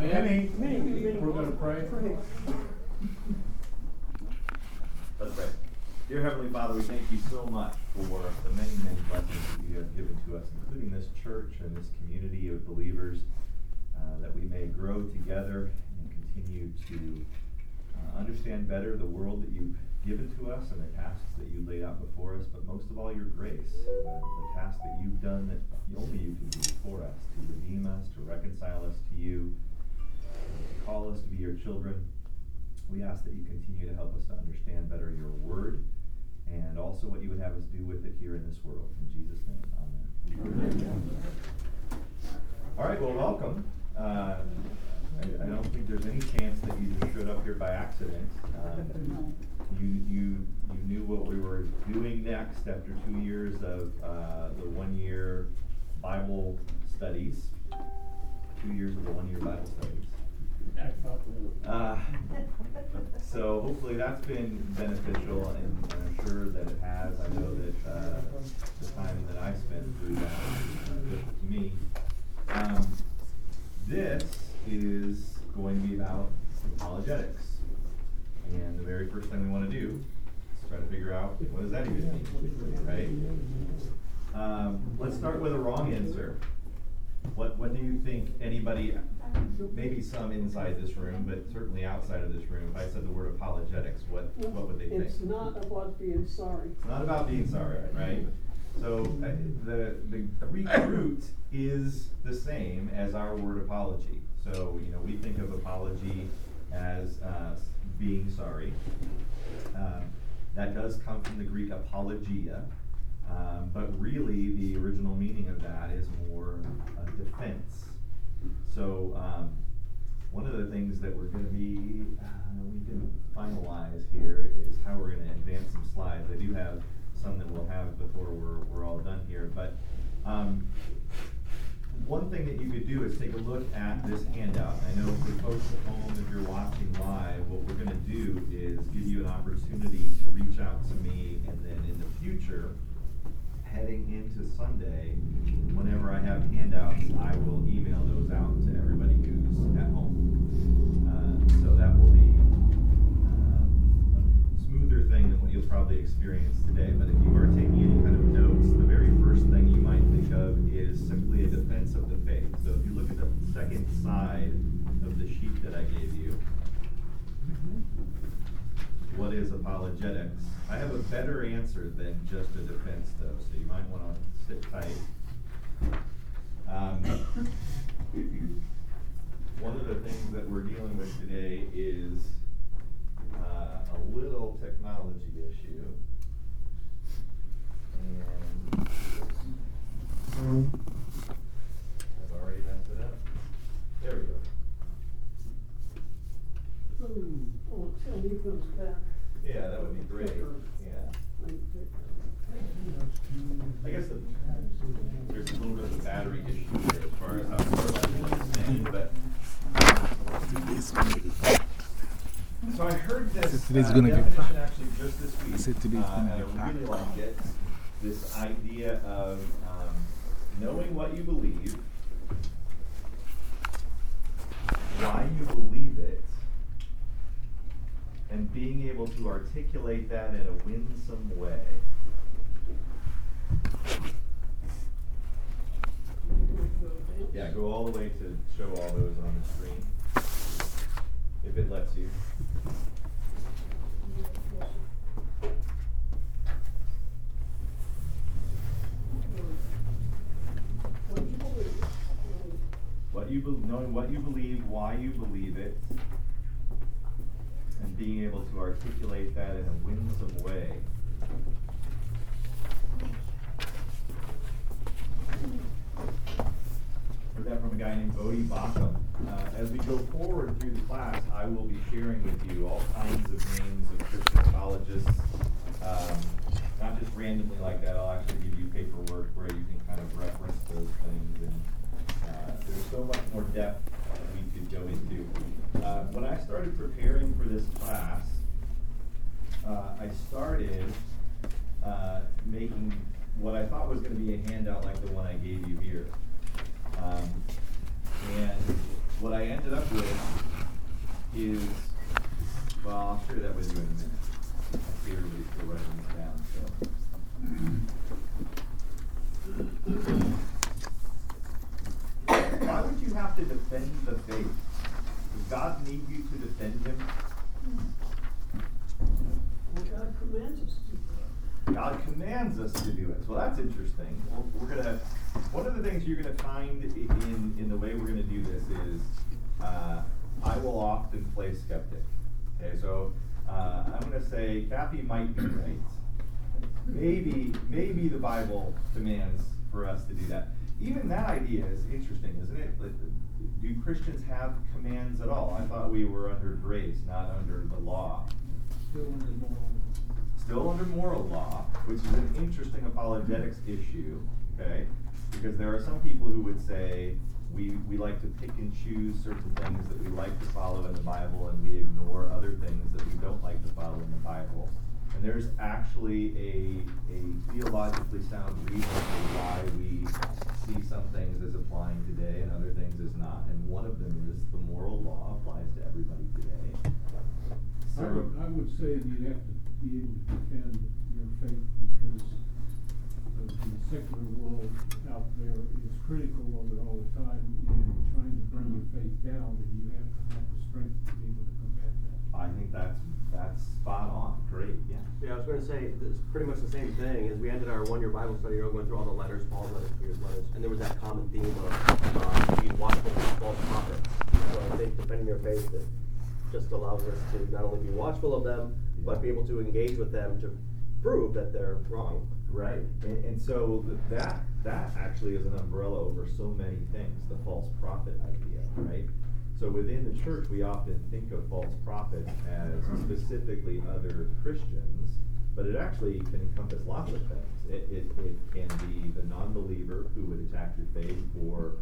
Many, we're gonna pray. Let's pray. Dear Heavenly Father, we thank you so much for the many, many blessings that you have given to us, including this church and this community of believers, uh, that we may grow together and continue to uh, understand better the world that you've given to us and the tasks that you laid out before us, but most of all, your grace, uh, the task that you've done that only you can do for us, to redeem us, to reconcile us to you, to call us to be your children. We ask that you continue to help us to understand better your word and also what you would have us do with it here in this world. In Jesus' name, amen. amen. All right, well, welcome. Uh, I, I, don't think there's any chance that you showed up here by accident. Um, you, you, you knew what we were doing next after two years of uh, the one year Bible studies. Two years of the one year Bible studies. Uh, so hopefully that's been beneficial, and, I'm sure that it has. I know that uh, the time that I spent through that was beneficial to me. Um, this is going to be about apologetics, and the very first thing we want to do is try to figure out what does that even mean, right? Um, let's start with a wrong answer. What what do you think anybody maybe some inside this room, but certainly outside of this room, if I said the word apologetics, what what would they think? It's not about being sorry. It's not about being sorry, right? So uh, the the Greek root is the same as our word apology. So you know we think of apology as uh, being sorry. Um, that does come from the Greek apologia, um, but really the original meaning of that is more a defense. So um, one of the things that we're going to be, uh, we can finalize here is how we're going to advance some slides. I do have some that we'll have before we're, we're all done here, but um, one thing that you could do is take a look at this handout. I know for folks at home, if you're watching live, what we're going to do is give you an opportunity to reach out to me, and then in the future, heading into Sunday, whenever I have handouts, I will email those out to everybody who's at home. Uh, so that will be uh, a smoother thing than what you'll probably experience today. But if you are taking any kind of notes, the very first thing you might think of is simply a defense of the faith. So if you look at the second side of the sheet that I gave you, what is apologetics? I have a better answer than just a defense, though, so you might want to sit tight. Um, one of the things that we're dealing with today is uh, a little technology issue. And I've already messed it up. There we go. And he comes back. Yeah, that would be great. Yeah. I guess the, there's a little bit of a battery issue here as far as how far that is in, but. So I heard this today's uh, gonna be definition actually just this week. I said today's uh, gonna and be I really like it. This idea of um, knowing what you believe, why you believe it, and being able to articulate that in a winsome way. Yeah, go all the way to show all those on the screen, if it lets you. What you knowing what you believe, why you believe it, being able to articulate that in a winsome way. Heard that from a guy named Voddie Baucham. Uh, as we go forward through the class, I will be sharing with you all kinds of names of Christian apologists. Um, not just randomly like that, I'll actually give you paperwork where you can kind of reference those things. And uh, there's so much more depth that we could go into. Uh, when I started preparing for this class, uh, I started uh, making what I thought was going to be a handout like the one I gave you here. Um, and what I ended up with is, well, I'll share that with you in a minute. I see everybody's still writing this down, so. Why would you have to defend the faith? God need you to defend him? Well, God commands us to do that. God commands us to do it. Well, that's interesting. We're, we're gonna, one of the things you're gonna find in, in the way we're gonna do this is, uh, I will often play skeptic. Okay, so, uh, I'm gonna say Kathy might be right. Maybe, maybe the Bible demands for us to do that. Even that idea is interesting, isn't it? Do Christians have commands at all? I thought we were under grace, not under the law Still under moral. still under moral law, which is an interesting apologetics issue, okay? Because there are some people who would say, we, we like to pick and choose certain things that we like to follow in the Bible and we ignore other things that we don't like to follow in the Bible. And there's actually a, a theologically sound reason for why we see some things as applying today and other things as not. And one of them is the moral law applies to everybody today. I would, I would say that you'd have to be able to defend your faith because the secular world out there is critical of it all the time and trying to bring your faith down, and you have to have the strength to be able to. I think that's, that's spot on, great, yeah. Yeah, I was gonna say, it's pretty much the same thing, as we ended our one-year Bible study, we were going through all the letters, Paul's letters, Peter's letters, and there was that common theme of, um, being watchful of false prophets. So I think defending your faith, it just allows us to not only be watchful of them, but be able to engage with them to prove that they're wrong. Right, and, and so th- that, that actually is an umbrella over so many things, the false prophet idea, right? So within the church, we often think of false prophets as specifically other Christians, but it actually can encompass lots of things. It, it, it can be the non-believer who would attack your faith for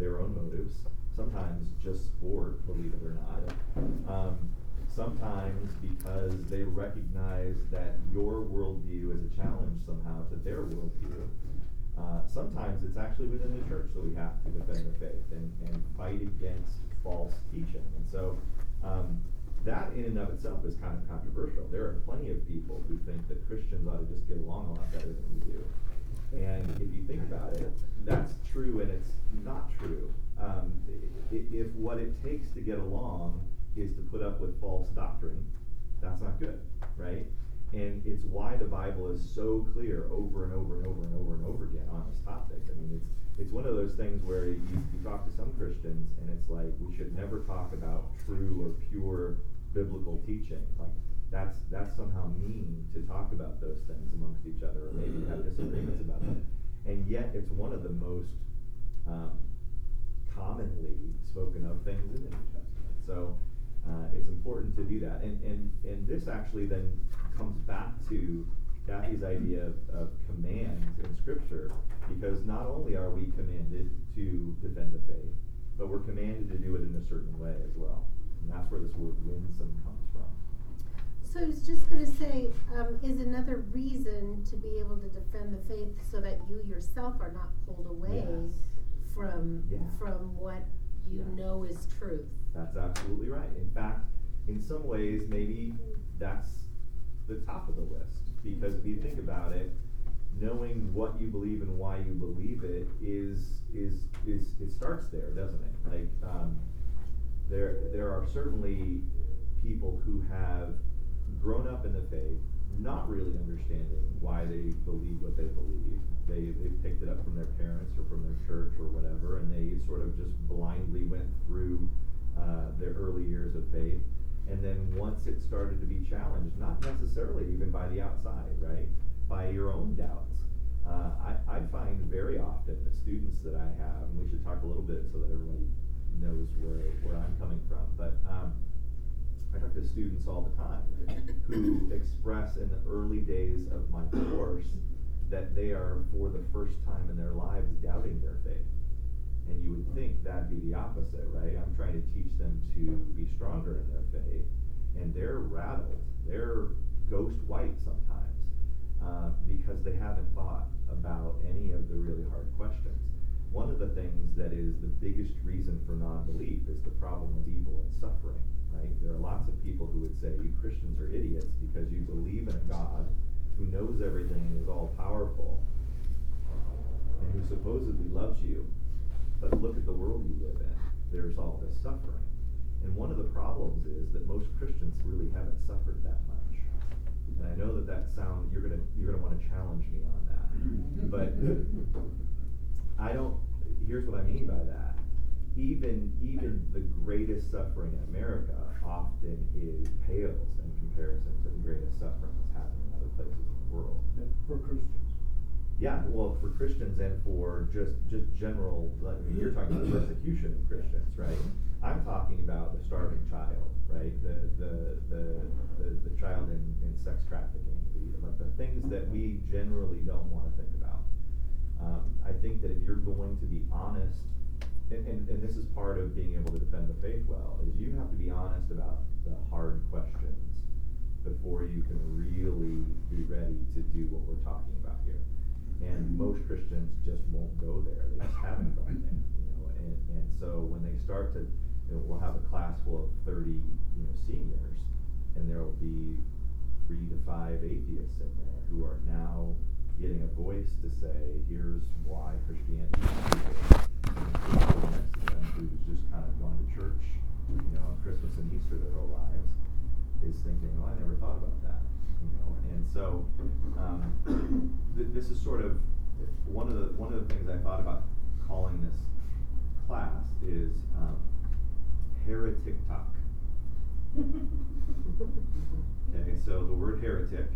their own motives, sometimes just sport, believe it or not. Um, sometimes because they recognize that your worldview is a challenge somehow to their worldview. Uh, sometimes it's actually within the church that we have to defend the faith and, and fight against false teaching. And so um, that in and of itself is kind of controversial. There are plenty of people who think that Christians ought to just get along a lot better than we do. And if you think about it, that's true and it's not true. Um, if what it takes to get along is to put up with false doctrine, that's not good, right? And it's why the Bible is so clear over and over and over and over and over again on this topic. I mean, it's it's one of those things where you, you talk to some Christians and it's like we should never talk about true or pure biblical teaching. Like that's that's somehow mean to talk about those things amongst each other, or maybe have disagreements about them. And yet, it's one of the most um, commonly spoken of things in the New Testament. So uh, it's important to do that. And, and, and this actually then comes back to Kathy's idea of, of commands in Scripture, because not only are we commanded to defend the faith, but we're commanded to do it in a certain way as well. And that's where this word winsome comes from. So I was just gonna say, um, is another reason to be able to defend the faith so that you yourself are not pulled away Yes. from, Yeah. from what you know is truth. That's absolutely right. In fact, in some ways, maybe that's the top of the list. Because if you think about it, knowing what you believe and why you believe it is is is it starts there, doesn't it? Like um, there there are certainly people who have grown up in the faith, not really understanding why they believe what they believe. They they picked it up from their parents or from their church or whatever, and they sort of just blindly went through uh, their early years of faith. And then once it started to be challenged, not necessarily even by the outside, right? By your own doubts. Uh, I, I find very often the students that I have, and we should talk a little bit so that everybody knows where, where I'm coming from, but um, I talk to students all the time who express in the early days of my course that they are, for the first time in their lives, doubting their faith. And you would think that'd be the opposite, right? I'm trying to teach them to be stronger in their faith, and they're rattled. They're ghost white sometimes uh, because they haven't thought about any of the really hard questions. one of the things that is the biggest reason for non-belief is the problem of evil and suffering, right? There are lots of people who would say you Christians are idiots because you believe in a God who knows everything and is all powerful and who supposedly loves you. But look at the world you live in. There's all this suffering. And one of the problems is that most Christians really haven't suffered that much. And I know that that sound you're gonna you're gonna want to challenge me on that, but I don't. Here's what I mean by that. Even even the greatest suffering in America often is pales in comparison to the greatest suffering that's happening in other places in the world. For Christians. Yeah, well, for Christians and for just just general, I mean, you're talking about the persecution of Christians, right? I'm talking about the starving child, right? The the the the, the child in, in sex trafficking, the like the things that we generally don't want to think about. Um, I think that if you're going to be honest, and, and, and this is part of being able to defend the faith well, is you have to be honest about the hard questions before you can really be ready to do what we're talking about. And most Christians just won't go there. They just haven't gone there, you know. And, and so when they start to, you know, we'll have a class full of 30, you know, seniors, and there will be three to five atheists in there who are now getting a voice to say, here's why Christianity who's just kind of gone to church, you know, on Christmas and Easter their whole lives, is thinking, well, I never thought about that. And so, um, th- this is sort of one of the one of the things I thought about calling this class is um, heretic talk. Okay, so the word heretic.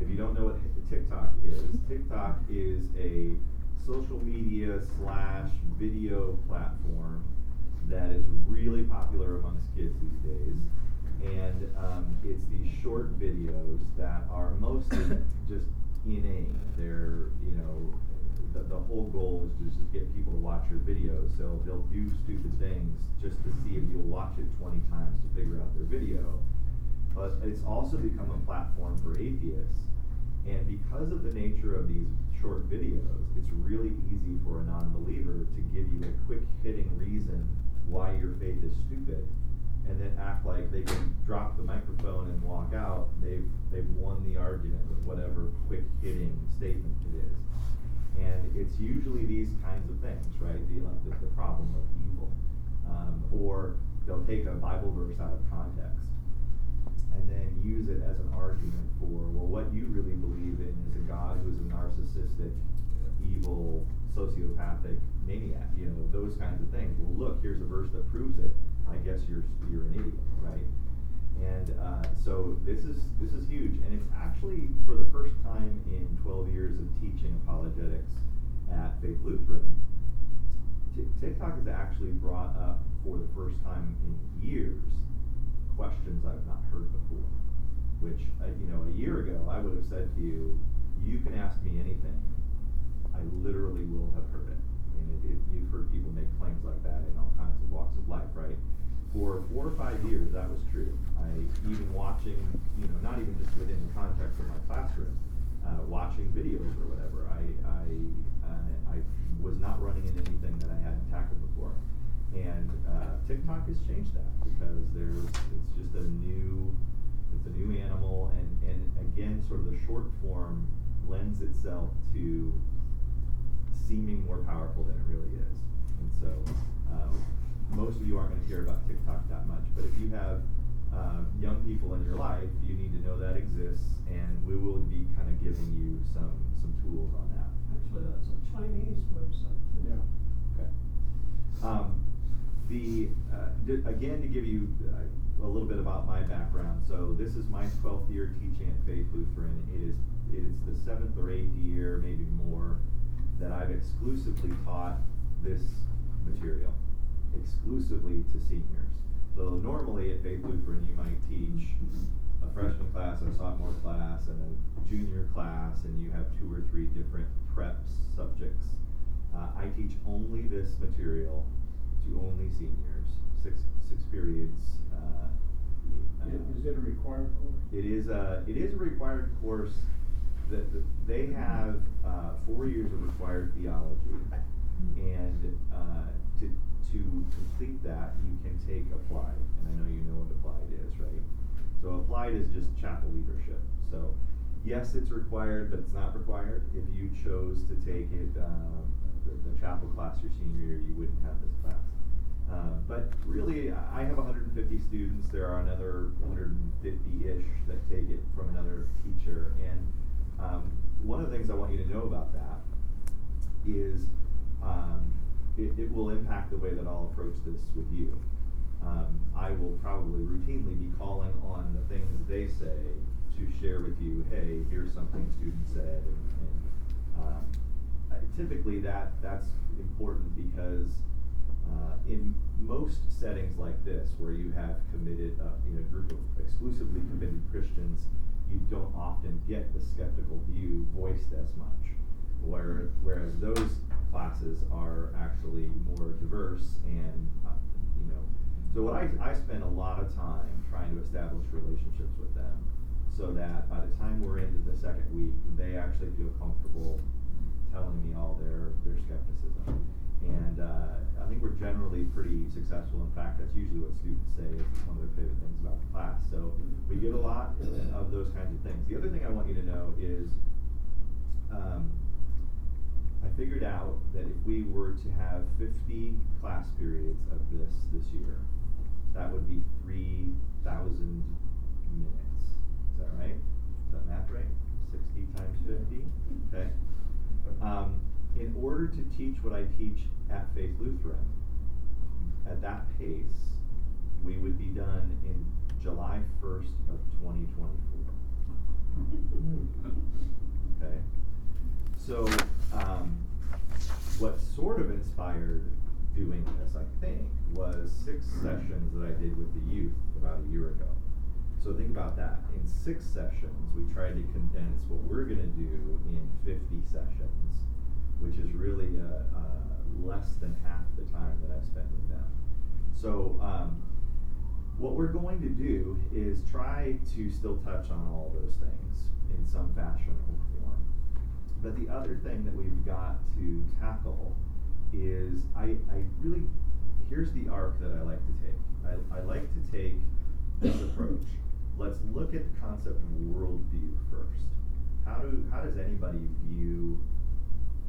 If you don't know what TikTok is, TikTok is a social media slash video platform that is really popular amongst kids these days. And um, it's these short videos that are mostly just inane. They're, you know, the, the whole goal is to just get people to watch your videos. So they'll do stupid things just to see if you'll watch it 20 times to figure out their video. But it's also become a platform for atheists. And because of the nature of these short videos, it's really easy for a non believer to give you a quick hitting reason why your faith is stupid and then act like they can drop the microphone and walk out, they've they've won the argument with whatever quick hitting statement it is. And it's usually these kinds of things, right? The like the, the problem of evil, um, or they'll take a Bible verse out of context and then use it as an argument for well, what you really believe in is a God who's a narcissistic, evil, sociopathic maniac. You know those kinds of things. Well, look, here's a verse that proves it. I guess you're you're an idiot, right? And uh, so this is this is huge, and it's actually for the first time in 12 years of teaching apologetics at Faith Lutheran. TikTok has actually brought up for the first time in years questions I've not heard before. Which uh, you know, a year ago I would have said to you, "You can ask me anything. I literally will have heard it." I mean, it, it, you've heard people make claims like that in all kinds of walks of life, right? For four or five years, that was true. I even watching, you know, not even just within the context of my classroom, uh, watching videos or whatever. I I, uh, I was not running in anything that I hadn't tackled before. And uh, TikTok has changed that because there's it's just a new it's a new animal and, and again sort of the short form lends itself to seeming more powerful than it really is. And so um, most of you aren't going to care about TikTok that much, but if you have um, young people in your life, you need to know that exists, and we will be kind of giving you some some tools on that. Actually, that's a Chinese website. Yeah. Okay. Um, the uh, again to give you uh, a little bit about my background. So this is my 12th year teaching at Faith Lutheran. It is it is the seventh or eighth year, maybe more, that I've exclusively taught this material, exclusively to seniors. So normally at Faith Lutheran, you might teach a freshman class, a sophomore class, and a junior class, and you have two or three different preps subjects. Uh, I teach only this material to only seniors, six six periods. Uh, I- Is it a required course? it is a it is a required course that that they have uh, four years of required theology, And uh, to, to complete that, you can take Applied, and I know you know what Applied is, right? So Applied is just chapel leadership. So yes, it's required, but it's not required. If you chose to take it, um, the, the chapel class your senior year, you wouldn't have this class. Uh, but really, I have 150 students. There are another 150-ish that take it from another teacher. And um, one of the things I want you to know about that is um, it, it will impact the way that I'll approach this with you. Um, I will probably routinely be calling on the things they say to share with you. Hey, here's something students said, and, um, typically that that's important because uh, in most settings like this, where you have committed, uh, you know, a group of exclusively committed Christians, you don't often get the skeptical view voiced as much. Where, whereas those classes are actually more diverse and, uh, you know, so what I, I spend a lot of time trying to establish relationships with them so that by the time we're into the second week, they actually feel comfortable telling me all their, their skepticism. And uh, I think we're generally pretty successful. In fact, that's usually what students say is one of their favorite things about the class. So we get a lot of those kinds of things. The other thing I want you to know is um, I figured out that if we were to have 50 class periods of this this year, that would be 3,000 minutes. Is that right? Is that math right? 60 times 50? Okay. Um, in order to teach what I teach at Faith Lutheran, at that pace, we would be done in July 1st of 2024. Okay? So, um, what sort of inspired doing this, I think, was six sessions that I did with the youth about a year ago. So think about that. In six sessions, we tried to condense what we're going to do in 50 sessions, which is really uh, uh, less than half the time that I've spent with them. So, um, what we're going to do is try to still touch on all those things in some fashion. But the other thing that we've got to tackle is I, I really, here's the arc that I like to take. I, I like to take this approach. Let's look at the concept of worldview first. How do how does anybody view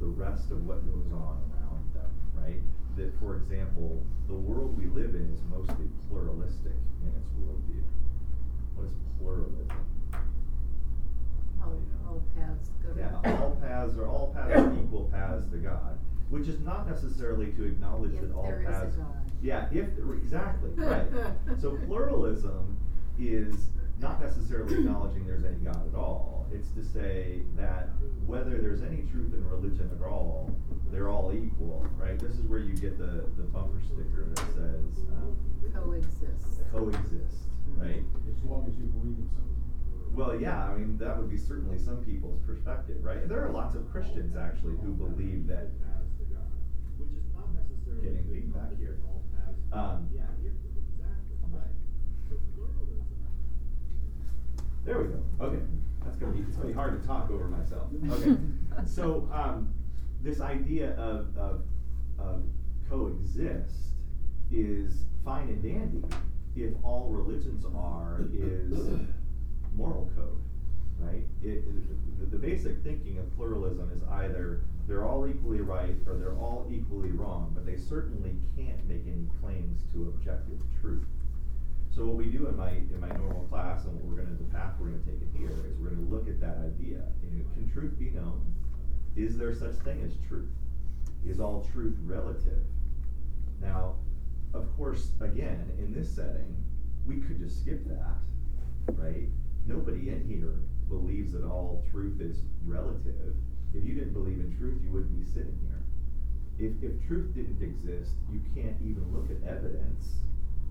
the rest of what goes on around them, right? That for example, the world we live in is mostly pluralistic in its worldview. What is pluralism? All, all paths go to. Yeah, all paths are all paths are equal paths to God, which is not necessarily to acknowledge If that all there is a paths. God. Yeah, if exactly right. so pluralism is not necessarily acknowledging there's any God at all. It's to say that whether there's any truth in religion at all, they're all equal, right? This is where you get the the bumper sticker that says um, Coexist. coexist, right? As long as you believe in something. Well, yeah, I mean, that would be certainly some people's perspective, right? And there are lots of Christians actually who believe that. Which is not necessarily. Getting feedback here. that all paths- Um, Yeah, yeah, exactly. Right. So pluralism. There we go. Okay, that's gonna be it's gonna be hard to talk over myself. Okay, so um, this idea of, of of coexist is fine and dandy if all religions are is moral code, right? It, it- the, basic thinking of pluralism is either they're all equally right or they're all equally wrong, but they certainly can't make any claims to objective truth. So what we do in my in my normal class and what we're gonna the path we're gonna take it here is we're gonna look at that idea. You know, can truth be known? Is there such thing as truth? Is all truth relative? Now, of course, again, in this setting, we could just skip that, right? Nobody in here believes that all truth is relative. If you didn't believe in truth, you wouldn't be sitting here. If, if truth didn't exist, you can't even look at evidence.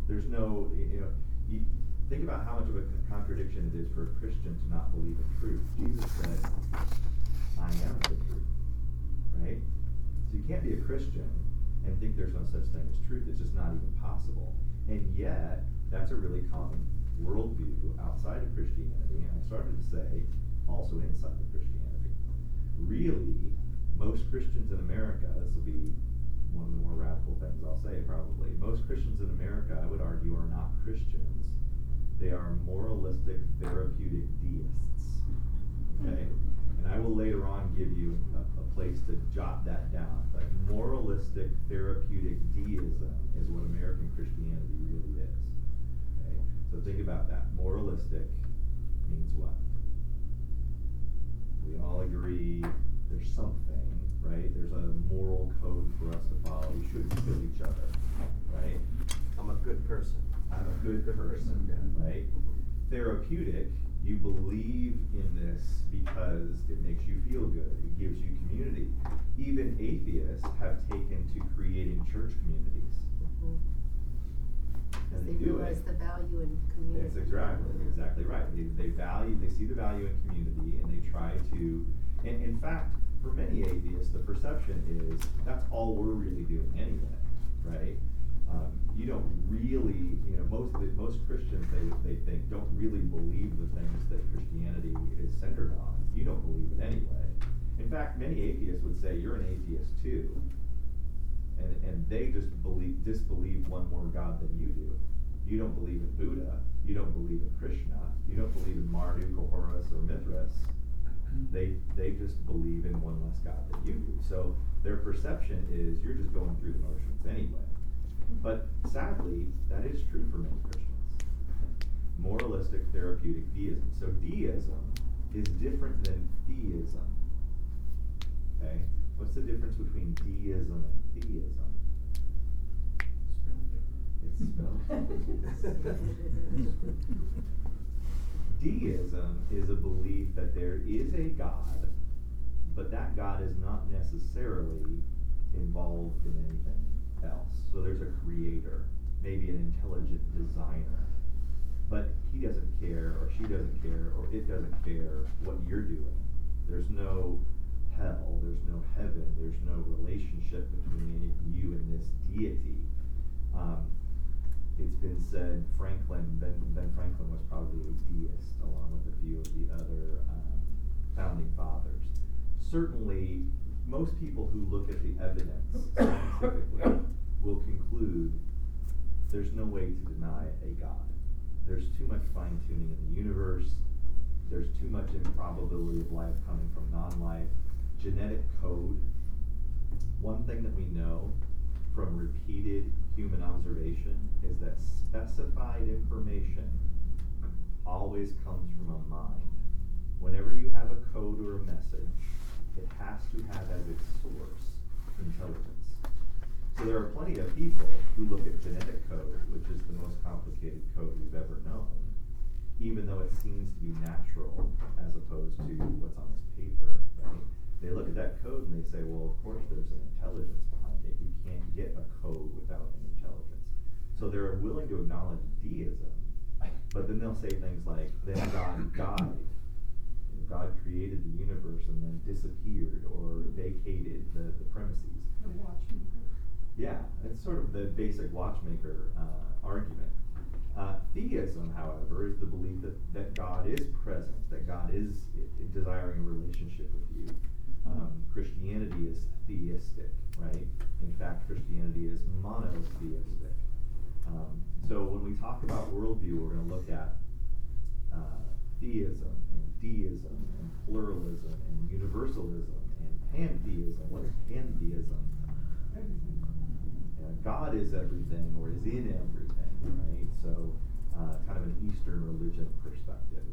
There's no, you know, you, think about how much of a contradiction it is for a Christian to not believe in truth. Jesus said, I am the truth, right? So you can't be a Christian and think there's no such thing as truth. It's just not even possible. And yet, that's a really common worldview outside of Christianity, and I started to say also inside of Christianity. Really, most Christians in America, this will be one of the more radical things I'll say probably. Most Christians in America, I would argue, are not Christians. They are moralistic, therapeutic deists. Okay? And I will later on give you a, a place to jot that down. But moralistic, therapeutic deism is what American Christianity really is. So think about that. Moralistic means what? We all agree there's something, right? There's a moral code for us to follow. We shouldn't kill each other, right? I'm a good person. I'm a good person, yeah. right? Therapeutic, you believe in this because it makes you feel good. It gives you community. Even atheists have taken to creating church communities. They they do realize it. the value in community. That's exactly, Yeah. exactly right. They, they value, they see the value in community and they try to, and in fact, for many atheists, the perception is that's all we're really doing anyway, right? Um, you don't really, you know, most the, most Christians, they, they think, don't really believe the things that Christianity is centered on. You don't believe it anyway. In fact, many atheists would say you're an atheist too. And, and they just believe, disbelieve one more God than you do. You don't believe in Buddha. You don't believe in Krishna. You don't believe in Marduk or Horus or Mithras. They, they just believe in one less God than you do. So their perception is you're just going through the motions anyway. But sadly, that is true for many Christians. Moralistic therapeutic deism. So deism is different than theism. Okay? What's the difference between deism and theism? It's spelled. Deism is a belief that there is a God, but that God is not necessarily involved in anything else. So there's a creator, maybe an intelligent designer, but he doesn't care, or she doesn't care, or it doesn't care what you're doing. There's no hell, there's no heaven, there's no relationship between you and this deity. Um, it's been said Franklin, Ben, ben Franklin was probably a deist, along with a few of the other um, founding fathers. Certainly, most people who look at the evidence scientifically will conclude there's no way to deny a God. There's too much fine tuning in the universe. There's too much improbability of life coming from non life. Genetic code. One thing that we know from repeated human observation is that specified information always comes from a mind. Whenever you have a code or a message, it has to have as its source intelligence. So there are plenty of people who look at genetic code, which is the most complicated code we've ever known, even though it seems to be natural as opposed to what's on this paper, right? They look at that code and they say, well, of course there's an intelligence behind it. You can't get a code without an intelligence. So they're willing to acknowledge deism, but then they'll say things like, then God died. Know, God created the universe and then disappeared or vacated the, the premises. The watchmaker. Yeah, it's sort of the basic watchmaker uh, argument. Uh, theism, however, is the belief that, that God is present, that God is desiring a relationship with you. Um, Christianity is theistic, right? In fact, Christianity is monotheistic. Um, so when we talk about worldview, we're going to look at uh, theism and deism and pluralism and universalism and pantheism. What is pantheism? Everything. uh, God is everything or is in everything, right? So, uh, kind of an Eastern religion perspective.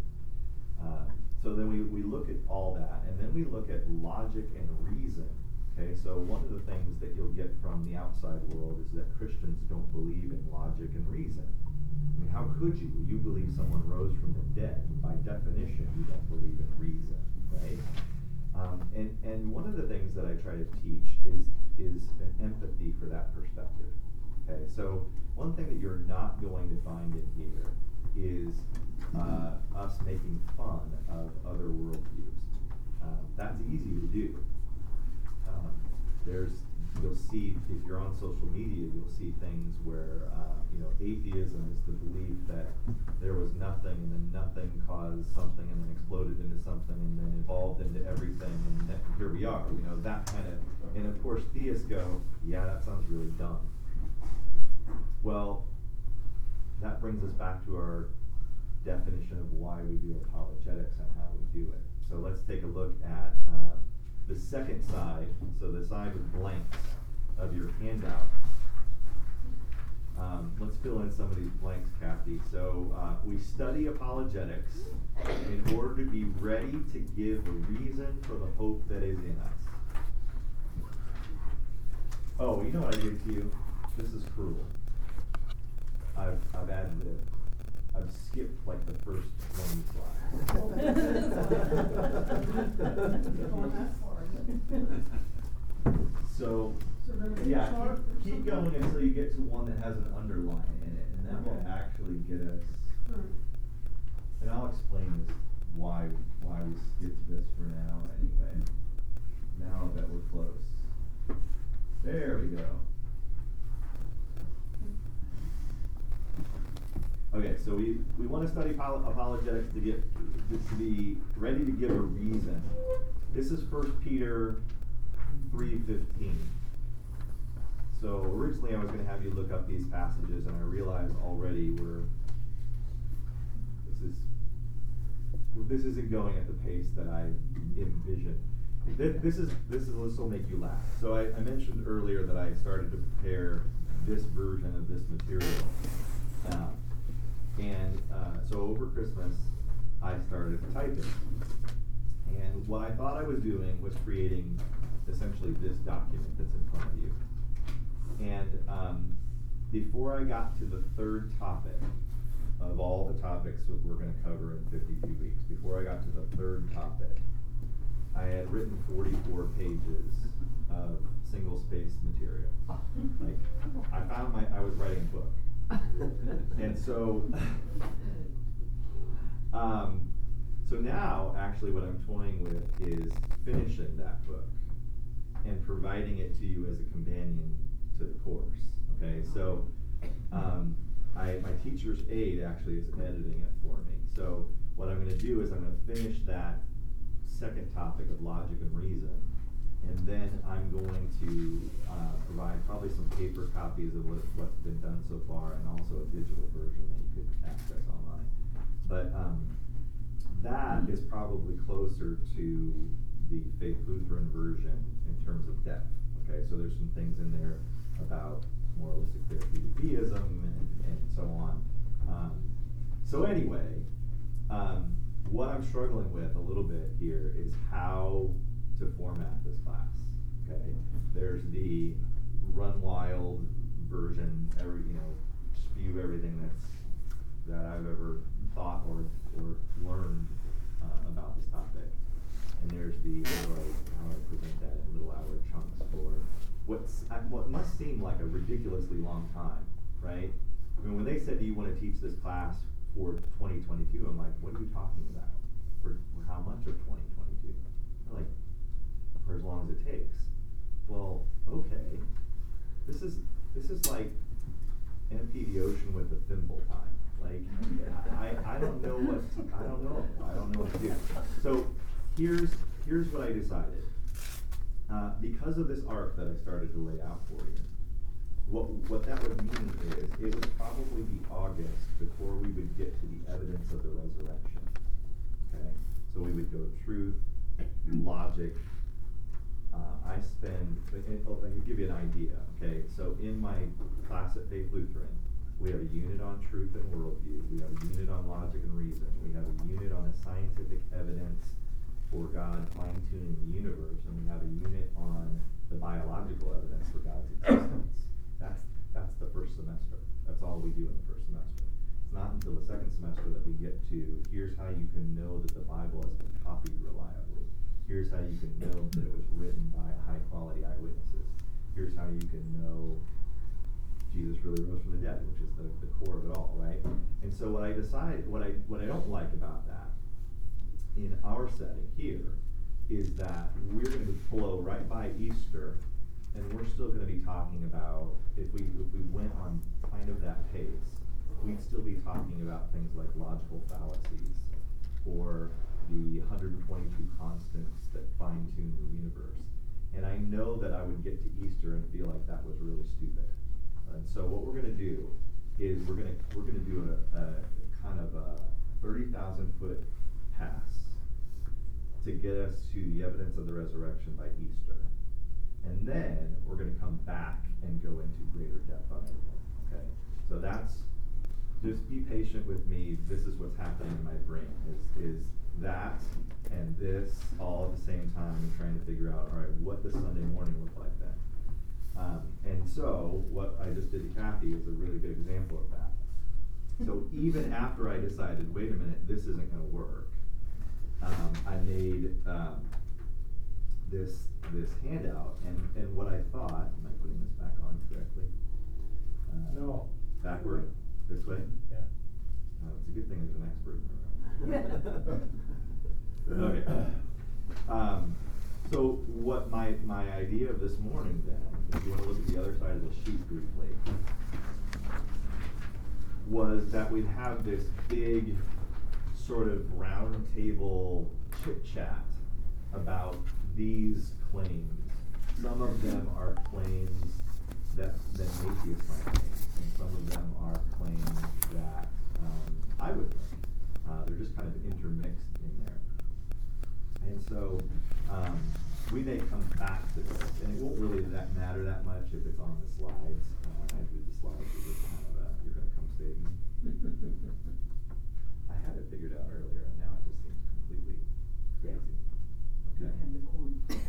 Uh, so then we, we look at all that, and then we look at logic and reason. Okay, so one of the things that you'll get from the outside world is that Christians don't believe in logic and reason. I mean, how could you? You believe someone rose from the dead. By definition, you don't believe in reason, right? Um, and, and one of the things that I try to teach is, is an empathy for that perspective. Okay, so one thing that you're not going to find in here is uh, us making fun of other worldviews. Um, that's easy to do. Um, there's, you'll see, if you're on social media, you'll see things where, uh, you know, atheism is the belief that there was nothing and then nothing caused something and then exploded into something and then evolved into everything and then here we are, you know, that kind of, and of course theists go, yeah, that sounds really dumb. Well, that brings us back to our definition of why we do apologetics and how we do it. So let's take a look at um, the second side, so the side with blanks of your handout. Um, let's fill in some of these blanks, Kathy. So uh, we study apologetics in order to be ready to give a reason for the hope that is in us. Oh, you know what I did to you? This is cruel. I've, I've added it. I've skipped like the first twenty Going that far, So, yeah, keep, keep going until you get to one that has an underline in it, and that will actually get us, hmm. and I'll explain this, why, why we skipped this for now anyway. Now that we're close. There we go. Okay, so we, we wanna study apologetics to get, to be ready to give a reason. This is First Peter three fifteen. So originally I was gonna have you look up these passages and I realize already we're, this is, this isn't going at the pace that I envisioned. This, this is, this is, this will make you laugh. So I, I mentioned earlier that I started to prepare this version of this material. Um, and, uh, so over Christmas, I started typing. And what I thought I was doing was creating essentially this document that's in front of you. And um, before I got to the third topic of all the topics that we're going to cover in 52 weeks, before I got to the third topic, I had written 44 pages of single spaced material. Like, I found my, I was writing a book. And so, um, so now, actually, what I'm toying with is finishing that book and providing it to you as a companion to the course. Okay, so um, I, my teacher's aide actually is editing it for me. So what I'm going to do is I'm going to finish that second topic of logic and reason, and then I'm going to uh, provide probably some paper copies of what, what's been done so far, and also a digital version that you could access online. But um, that is probably closer to the Faith Lutheran version in terms of depth. Okay, so there's some things in there about moralistic therapeutic theism and, and so on. Um, so anyway, um, what I'm struggling with a little bit here is how to format this class. Okay, there's the run wild version, every you know, spew everything that's that I've ever thought or or learned uh, about this topic. And there's the how do I, how I present that in little hour chunks for what's uh, what must seem like a ridiculously long time, right? I mean, when they said, "Do you want to teach this class for 2022?" I'm like, "What are you talking about? For, how much of 2022?" They're like, "For as long as it takes." Well, okay. This is this is like empty the ocean with a thimble time. Like I, I don't know what I don't know. I don't know what to do. So here's here's what I decided. Uh, because of this arc that I started to lay out for you, what what that would mean is it would probably be August before we would get to the evidence of the resurrection. Okay, so we would go truth, logic. Uh, I spend. and- oh, give you an idea. Okay, so in my class at Faith Lutheran, we have a unit on truth and worldview. We have a unit on logic and reason. We have a unit on the scientific evidence for God fine tuning the universe, and we have a unit on the biological evidence for God's existence. That's that's the first semester. That's all we do in the first semester. It's not until the second semester that we get to here's how you can know that the Bible has been copied reliably. Here's how you can know that it was written by high quality eyewitnesses. Here's how you can know Jesus really rose from the dead, which is the, the core of it all, right? And so what I decide, what I what I don't like about that in our setting here is that we're going to blow right by Easter, and we're still going to be talking about if we if we went on kind of that pace, we'd still be talking about things like logical fallacies or the 122 constants that fine tune the universe. And I know that I would get to Easter and feel like that was really stupid. And so what we're going to do is we're going to we're going to do a, a kind of a 30,000 foot pass to get us to the evidence of the resurrection by Easter. And then we're going to come back and go into greater depth on everything. Okay? So that's just be patient with me. This is what's happening in my brain is is that and this all at the same time and trying to figure out all right what does Sunday morning look like then. Um, and so what I just did to Kathy is a really good example of that. So even after I decided, wait a minute, this isn't going to work, um, I made um, this this handout, and, and what I thought, am I putting this back on correctly? Uh, No. Backward, this way? Yeah. Uh, it's a good thing there's an expert in the room. Okay. Um, so what my, my idea of this morning then, if you wanna look at the other side of the sheet briefly, was that we'd have this big sort of round table chit chat about these claims. Some of them are claims that, that atheists might make, and some of them are claims that, um, I would. Uh, they're just kind of intermixed in there. And so, um, we may come back to this, and it won't really that matter that much if it's on the slides. Uh, I do the slides, just kind of a, you're gonna come save me. I had it figured out earlier, and now it just seems completely crazy. Okay.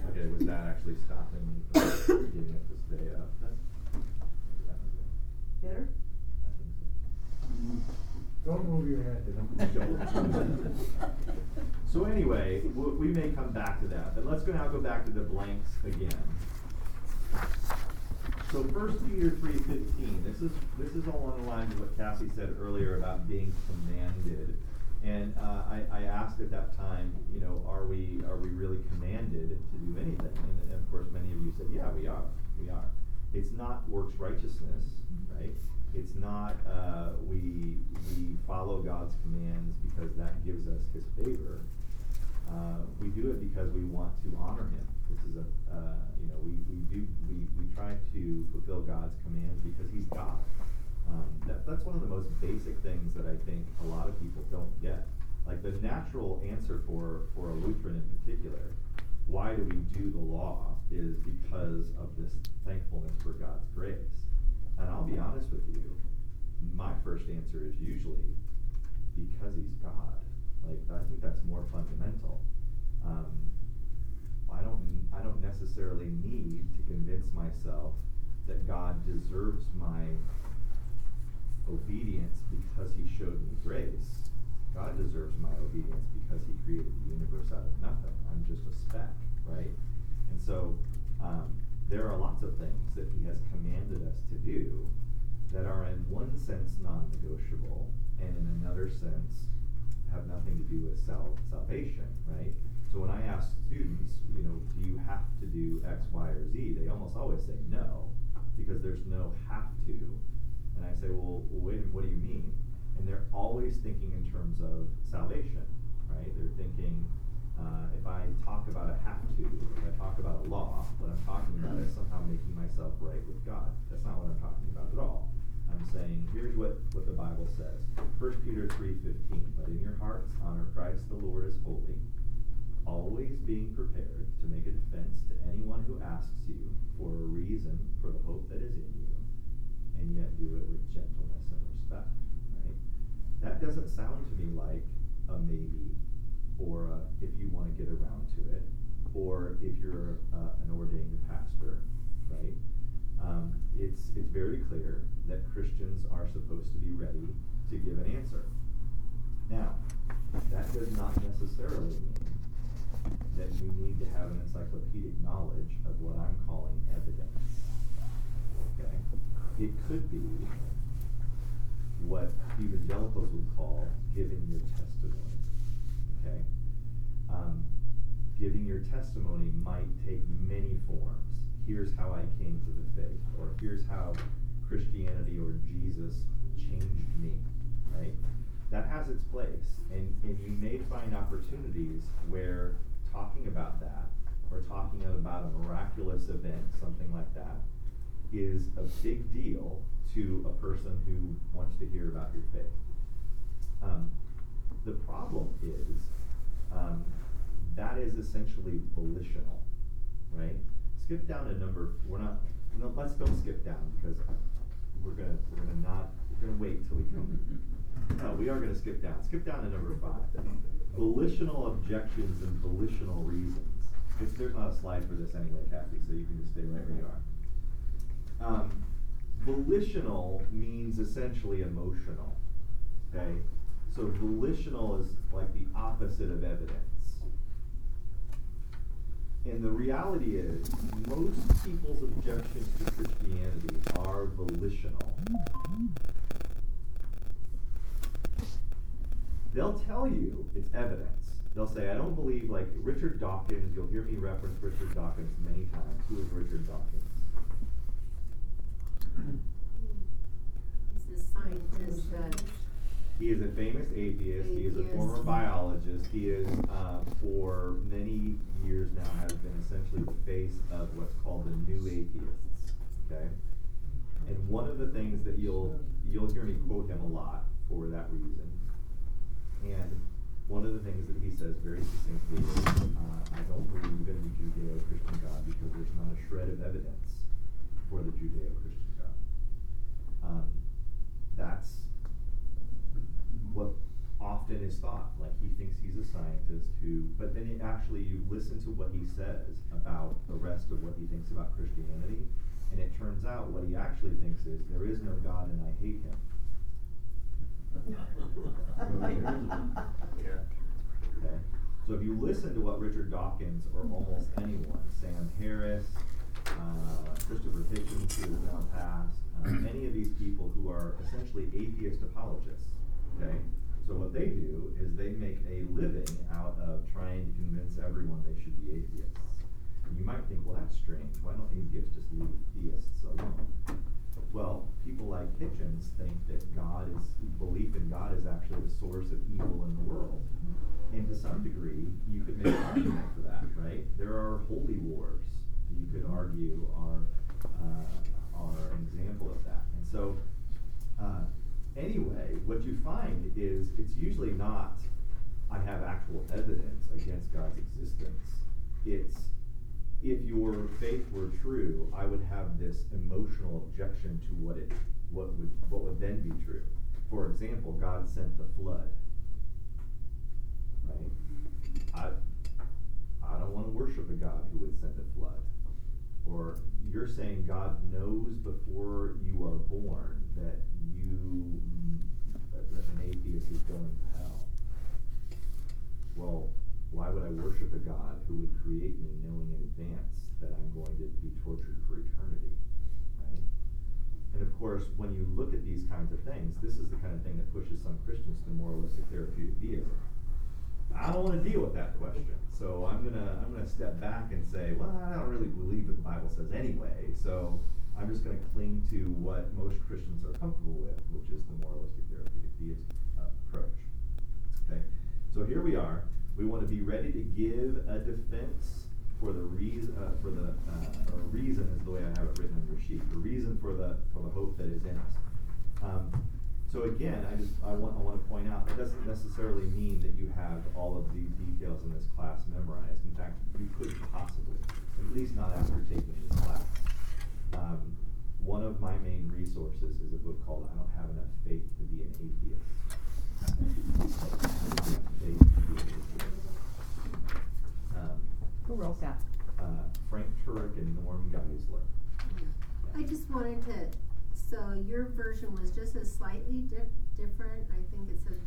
Okay, was that actually stopping me from getting it to stay up then? Maybe that was it. Better? I think so. Don't move your head. So anyway, w- we may come back to that, but let's go now go back to the blanks again. So First Peter three fifteen, this is, this is along the lines of what Cassie said earlier about being commanded. And, uh, I, I asked at that time, you know, are we, are we really commanded to do anything? And, and of course, many of you said, yeah, we are, we are. It's not works righteousness, right? It's not, uh, we, we follow God's commands because that gives us his favor. Uh, we do it because we want to honor him. This is a, uh, you know, we, we do, we, we try to fulfill God's commands because he's God. Um, that, that's one of the most basic things that I think a lot of people don't get. Like the natural answer for, for a Lutheran in particular, why do we do the law, is because of this thankfulness for God's grace. And I'll be honest with you, my first answer is usually because he's God. Like I think that's more fundamental. Um, I don't I don't necessarily need to convince myself that God deserves my obedience because he showed me grace. God deserves my obedience because he created the universe out of nothing. I'm just a speck, right? And so um, there are lots of things that he has commanded us to do that are in one sense non-negotiable and in another sense have nothing to do with sal- salvation, right? So when I ask students, you know, do you have to do X, Y, or Z? They almost always say no, because there's no have to. And I say, well wait what do you mean? And they're always thinking in terms of salvation, right? They're thinking, uh, if I talk about a have to, if I talk about a law, what I'm talking about is somehow making myself right with God. That's not what I'm talking about at all. I'm saying, here's what, what the Bible says. 1 Peter 3.15, But in your hearts honor Christ the Lord as holy, always being prepared to make a defense to anyone who asks you for a reason for the hope that is in you, and yet do it with gentleness and respect, right? That doesn't sound to me like a maybe, or a, if you want to get around to it, or if you're uh, an ordained pastor, right? Um, it's, it's very clear that Christians are supposed to be ready to give an answer. Now, that does not necessarily mean that you need to have an encyclopedic knowledge of what I'm calling evidence. Okay? It could be what evangelicals would call giving your testimony. Okay? Um, giving your testimony might take many forms. Here's how I came to the faith, or here's how Christianity or Jesus changed me, right? That has its place, and, and you may find opportunities where talking about that, or talking about a miraculous event, something like that, is a big deal to a person who wants to hear about your faith. Um, the problem is um, that is essentially volitional, right? Skip down to number. We're not. No, let's don't skip down because we're gonna we're gonna not we're gonna wait till we come. No, we are gonna skip down. Skip down to number five. Volitional objections and volitional reasons. It's, there's not a slide for this anyway, Kathy, so you can just stay right where you are. Um, volitional means essentially emotional. Okay? So volitional is like the opposite of evidence. And the reality is, most people's objections to Christianity are volitional. They'll tell you it's evidence. They'll say, I don't believe, like Richard Dawkins, you'll hear me reference Richard Dawkins many times. Who is Richard Dawkins? He's a scientist that, He is a famous atheist. He is a former biologist. He is, um, for many years now, has been essentially the face of what's called the New Atheists. Okay, and one of the things that you'll you'll hear me quote him a lot for that reason. And one of the things that he says very succinctly is, uh, "I don't believe in the Judeo-Christian God because there's not a shred of evidence for the Judeo-Christian God." Um, that's what often is thought. Like he thinks he's a scientist who, but then it actually you listen to what he says about the rest of what he thinks about Christianity, and it turns out what he actually thinks is there is no God and I hate him. Yeah. Okay? So if you listen to what Richard Dawkins or almost anyone, Sam Harris, uh, Christopher Hitchens, who is now passed, uh, any of these people who are essentially atheist apologists, okay? So what they do is they make a living out of trying to convince everyone they should be atheists. And you might think, well, that's strange. Why don't atheists just leave theists alone? Well, people like Hitchens think that God is belief in God is actually the source of evil in the world. And to some degree, you could make an argument for that, right? There are holy wars. You could argue are uh, are an example of that. And so, uh, anyway, what you find is it's usually not I have actual evidence against God's existence. It's if your faith were true, I would have this emotional objection to what it what would what would then be true. For example, God sent the flood. Right? I I don't want to worship a God who would send a flood. Or you're saying God knows before you are born that you that, an atheist is going to hell. Well, why would I worship a God who would create me knowing in advance that I'm going to be tortured for eternity? Right? And of course, when you look at these kinds of things, this is the kind of thing that pushes some Christians to moralistic therapeutic deism. I don't want to deal with that question, so I'm gonna I'm gonna step back and say, well, I don't really believe what the Bible says anyway, so I'm just gonna cling to what most Christians are comfortable with, which is the moralistic therapeutic uh, approach. Okay, so here we are. We want to be ready to give a defense for the reason uh, for the uh, reason is the way I have it written on your sheet. The reason for the for the hope that is in us. Um, so again, I just I want I want to point out it doesn't necessarily mean that you have all of these details in this class memorized. In fact, you couldn't possibly, at least not after taking this class. Um, one of my main resources is a book called "I Don't Have Enough Faith to Be an Atheist." Faith to be an atheist. Um, Who wrote that? uh, Frank Turek and Norm Geisler. I just wanted to, so your version was just a slightly dif- different, I think it said,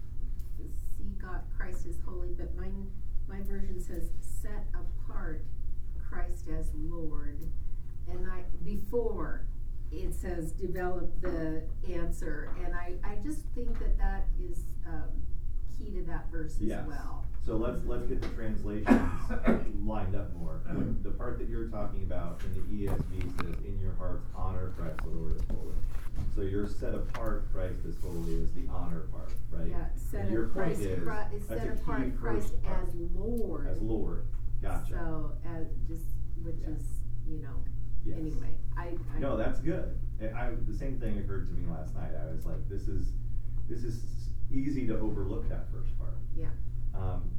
see God, Christ is holy, but mine, my version says, set apart Christ as Lord. And I, before, it says, develop the answer, and I, I just think that that is, um, key to that verse as Yes. well. So let's, let's get the translations lined up more. When The part that you're talking about in the ESV says, in your hearts honor Christ the Lord as holy. So you're set apart Christ as holy is the honor part, right? Yeah, set And your Christ, is, Chri- that's set apart Christ as Lord. As Lord, gotcha. So, as, just, which Yeah. is, you know, Yes. anyway, I, I. No, that's good. I, the same thing occurred to me last night. I was like, this is, this is easy to overlook that first part. Yeah, Um,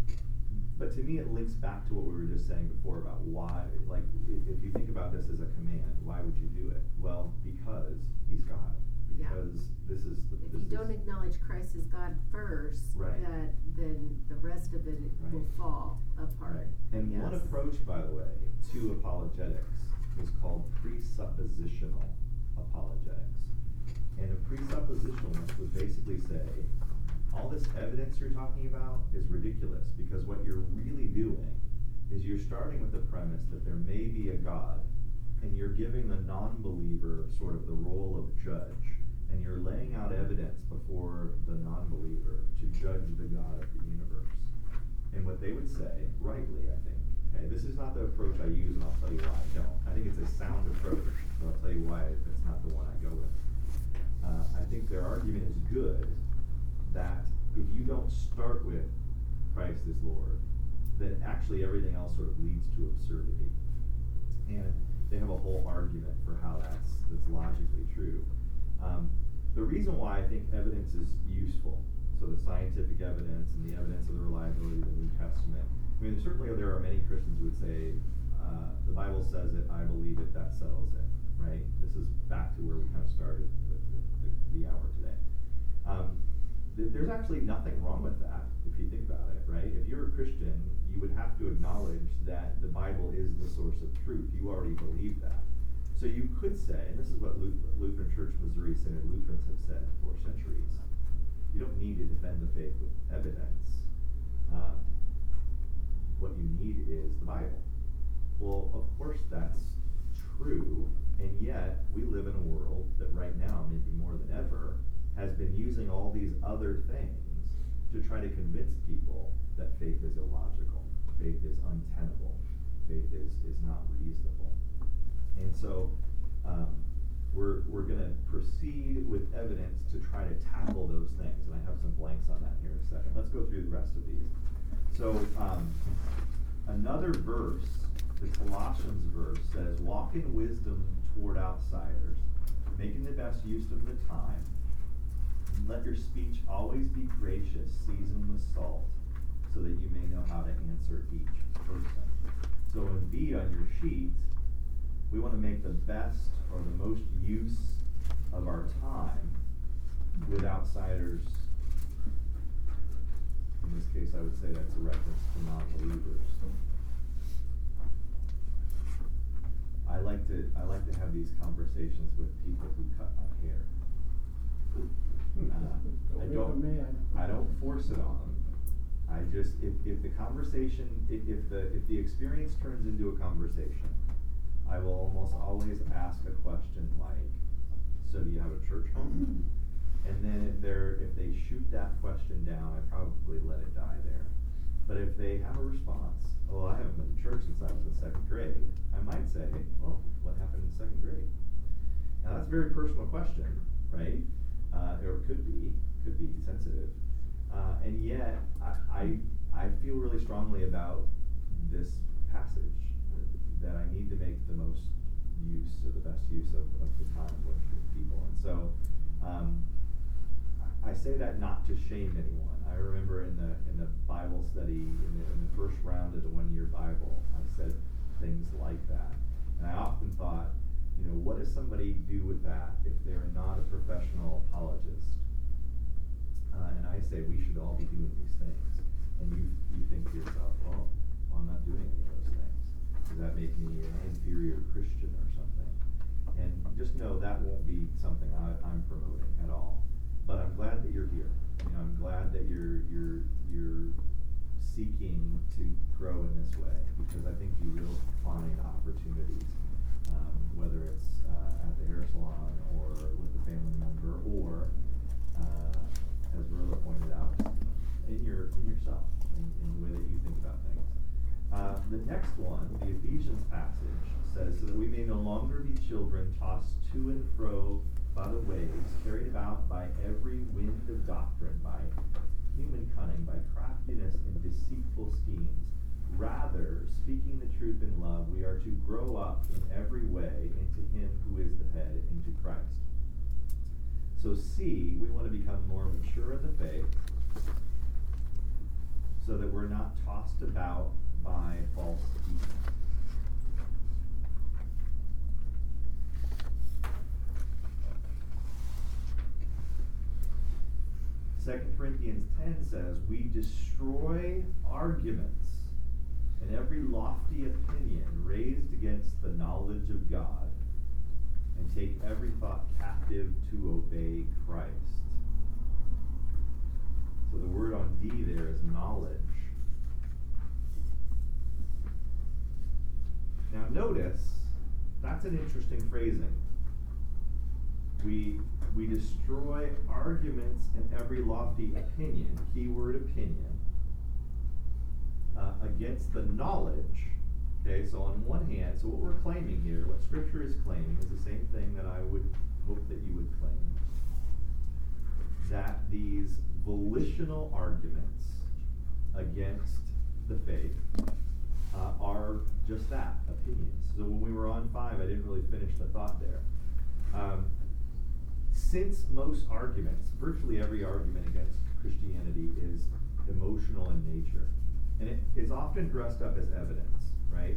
but to me, it links back to what we were just saying before about why, like, if, if you think about this as a command, why would you do it? Well, because he's God. Yeah. Because this is the. if you don't acknowledge Christ as God first, Right. that, then the rest of it will fall apart. Right. And one approach, by the way, to apologetics is called presuppositional apologetics. And a presuppositionalist would basically say, all this evidence you're talking about is ridiculous because what you're really doing is you're starting with the premise that there may be a God and you're giving the non-believer sort of the role of judge and you're laying out evidence before the non-believer to judge the God of the universe. And what they would say, rightly, I think, okay, this is not the approach I use, and I'll tell you why I don't. I think it's a sound approach, but I'll tell you why it's not the one I go with. Uh, I think their argument is good that if you don't start with Christ is Lord, then actually everything else sort of leads to absurdity. And they have a whole argument for how that's, that's logically true. Um, the reason why I think evidence is useful, so the scientific evidence and the evidence of the reliability of the New Testament. I mean, certainly there are many Christians who would say, uh, the Bible says it, I believe it, that settles it, right? This is back to where we kind of started with the, the, the hour today. Um, th- there's actually nothing wrong with that if you think about it, right? If you're a Christian, you would have to acknowledge that the Bible is the source of truth. You already believe that. So you could say, and this is what Luth- Lutheran Church Missouri Synod Lutherans have said for centuries, you don't need to defend the faith with evidence. Um, what you need is the Bible. Well, of course that's true, and yet we live in a world that right now, maybe more than ever, has been using all these other things to try to convince people that faith is illogical, faith is untenable, faith is, is not reasonable. And so, um, we're, we're gonna proceed with evidence to try to tackle those things, and I have some blanks on that here in a second. Let's go through the rest of these. So, um, another verse, the Colossians verse says, walk in wisdom toward outsiders, making the best use of the time. Let your speech always be gracious, seasoned with salt, so that you may know how to answer each person. So in B on your sheet, we want to make the best or the most use of our time with outsiders. In this case, I would say that's a reference to non-believers. I like to, I like to have these conversations with people who cut my hair. Uh, I don't. I don't force it on them. I just, if, if the conversation, if, if the, if the experience turns into a conversation, I will almost always ask a question like, so do you have a church home? And then if they're, if they shoot that question down, I probably let it die there. But if they have a response, oh, I haven't been to church since I was in second grade, I might say, well, what happened in second grade? Now that's a very personal question, right? Uh, or could be, could be sensitive. Uh, and yet, I, I, I feel really strongly about this passage that, I need to make the most use or the best use of, of the time with people. And so, um, I say that not to shame anyone. I remember in the in the Bible study in the, in the first round of the one year Bible, I said things like that, and I often thought, you know, what does somebody do with that if they're not a professional apologist? Uh, and I say we should all be doing these things, and you you think to yourself, well, I'm not doing any of those things. Does that make me an inferior Christian or something? And just know that won't be something I, I'm promoting at all. But I'm glad that you're here. You know, I'm glad that you're, you're, you're seeking to grow in this way because I think you will find opportunities, um, whether it's uh, at the hair salon or with a family member or, uh, as Rilla pointed out, in, your, in yourself, in, in the way that you think about things. Uh, the next one, the Ephesians passage, says, So that we may no longer be children tossed to and fro by the waves, carried about by every wind of doctrine, by human cunning, by craftiness and deceitful schemes. Rather, speaking the truth in love, we are to grow up in every way into Him who is the head, into Christ. So, C, we want to become more mature in the faith so that we're not tossed about by false teaching. Second Corinthians 10 says, We destroy arguments and every lofty opinion raised against the knowledge of God, and take every thought captive to obey Christ. So the word on D there is knowledge. Now notice, that's an interesting phrasing. We, we destroy arguments and every lofty opinion, keyword opinion, uh, against the knowledge. Okay, so on one hand, so what we're claiming here, what Scripture is claiming, is the same thing that I would hope that you would claim. That these volitional arguments against the faith uh, are just that, opinions. So when we were on five, I didn't really finish the thought there. Um, since most arguments, virtually every argument against Christianity is emotional in nature, and it is often dressed up as evidence, right?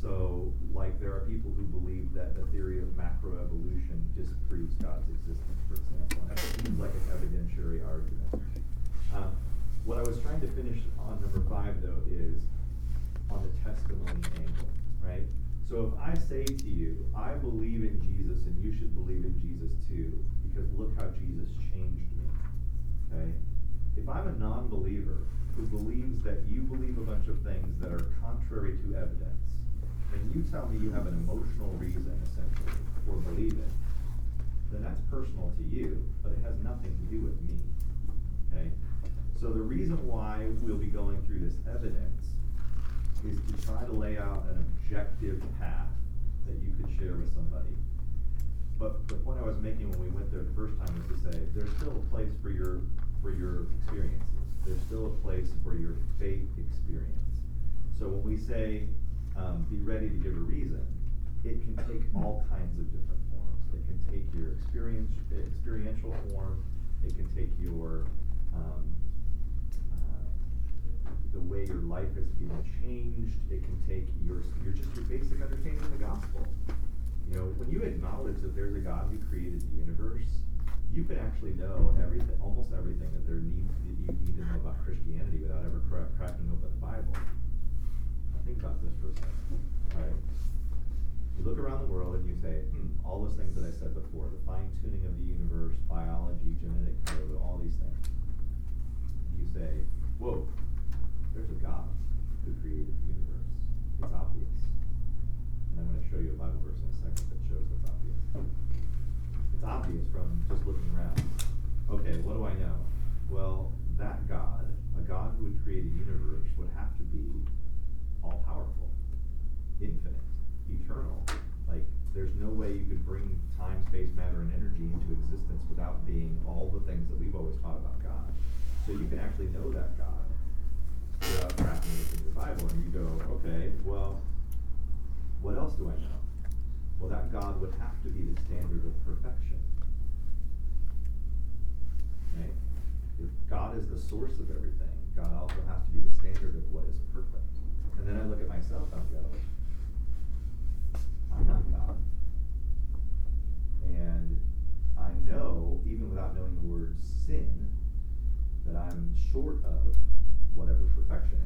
So, like, there are people who believe that the theory of macroevolution disproves God's existence, for example. And it seems like an evidentiary argument. Um, what I was trying to finish on number five, though, is on the testimony angle, right? So if I say to you, I believe in Jesus and you should believe in Jesus too, because look how Jesus changed me, okay? If I'm a non believer who believes that you believe a bunch of things that are contrary to evidence, and you tell me you have an emotional reason, essentially, for believing, then that's personal to you, but it has nothing to do with me, okay? So the reason why we'll be going through this evidence is to try to lay out an objective path that you could share with somebody. But the point I was making when we went there the first time was to say there's still a place for your for your experiences. There's still a place for your faith experience. So when we say um, be ready to give a reason, it can take all kinds of different forms. It can take your experience experiential form. It can take your um, the way your life is being changed. It can take your your just your basic understanding of the gospel. You know, when you acknowledge that there's a God who created the universe, you can actually know everything, almost everything that there needs that you need to know about Christianity without ever cra- cracking open the Bible. Think about this for a second. All right. You look around the world and you say, hmm, all those things that I said before, the fine tuning of the universe, biology, genetic code, all these things. And you say, whoa, there's a God who created the universe. It's obvious. And I'm going to show you a Bible verse in a second that shows it's obvious. It's obvious from just looking around. Okay, what do I know? Well, that God, a God who would create a universe, would have to be all powerful, infinite, eternal. Like, there's no way you could bring time, space, matter, and energy into existence without being all the things that we've always taught about God. So you can actually know that God without cracking into the Bible, and you go, okay, well, what else do I know? Well, that God would have to be the standard of perfection. Right? If God is the source of everything, God also has to be the standard of what is perfect. And then I look at myself and I go, I'm not God. And I know, even without knowing the word sin, that I'm short of perfection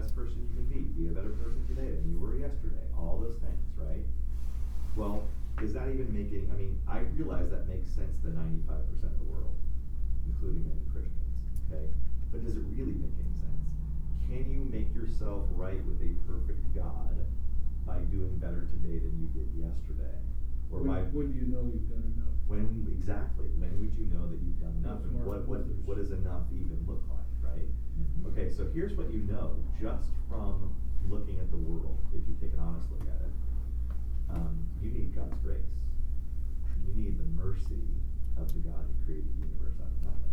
best person you can be. Be a better person today than you were yesterday. All those things, right? Well, is that even making, I mean, I realize that makes sense to ninety-five percent of the world, including many Christians, okay? But does it really make any sense? Can you make yourself right with a perfect God by doing better today than you did yesterday? Or by, When, when do you know you've done enough? when, exactly, when would you know that you've done enough? And what, what, what does enough even look like. Okay, so here's what you know, just from looking at the world, if you take an honest look at it. Um, you need God's grace. You need the mercy of the God who created the universe out of nothing.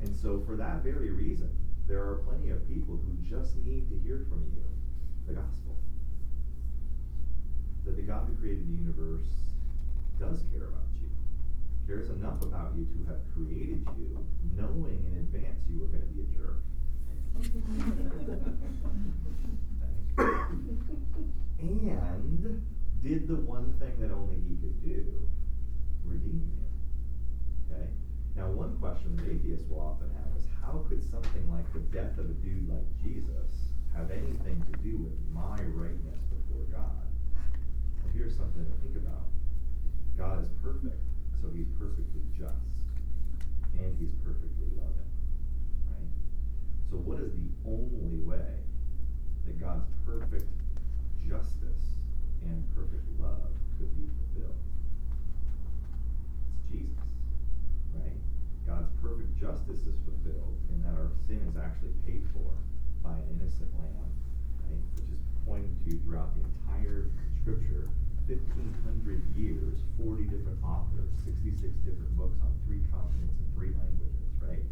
And so for that very reason, there are plenty of people who just need to hear from you the gospel. That the God who created the universe does care about cares enough about you to have created you, knowing in advance you were going to be a jerk. and did the one thing that only he could do redeem you. Okay? Now, one question that atheists will often have is how could something like the death of a dude like Jesus have anything to do with my rightness before God? Well, here's something to think about God is perfect, so he's perfectly just, and he's perfectly loving. Right? So, what is the only way that God's perfect justice and perfect love could be fulfilled? It's Jesus, right? God's perfect justice is fulfilled in that our sin is actually paid for by an innocent lamb, right? Which is pointed to throughout the entire scripture. 1500 years, 40 different authors, 66 different books on three continents and three languages, right?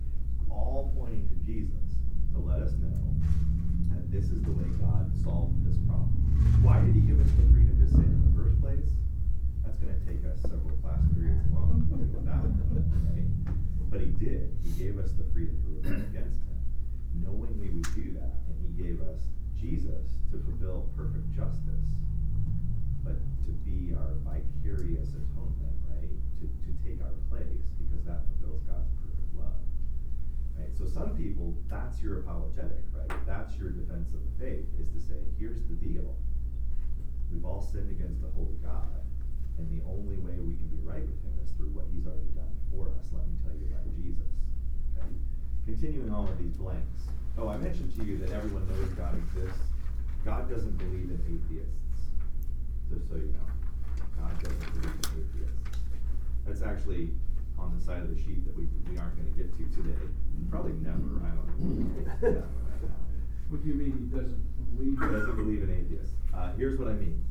All pointing to Jesus to let us know that this is the way God solved this problem. Why did he give us the freedom to sin in the first place? That's going to take us several class periods long to deal with that right? But he did. He gave us the freedom to rebel against him, knowing we would do that, and he gave us Jesus to fulfill perfect justice, but to be our vicarious atonement, right? To, to take our place, because that fulfills God's perfect love. Right? So some people, that's your apologetic, right? That's your defense of the faith, is to say, here's the deal. We've all sinned against the holy God, and the only way we can be right with him is through what he's already done for us. Let me tell you about Jesus. Okay? Continuing on with these blanks. Oh, I mentioned to you that everyone knows God exists. God doesn't believe in atheists. Just so you know. God doesn't believe in atheists. That's actually on the side of the sheet that we, we aren't going to get to today. Probably never. I don't know. What do you mean he doesn't believe? He doesn't believe in atheists. Uh, here's what I mean.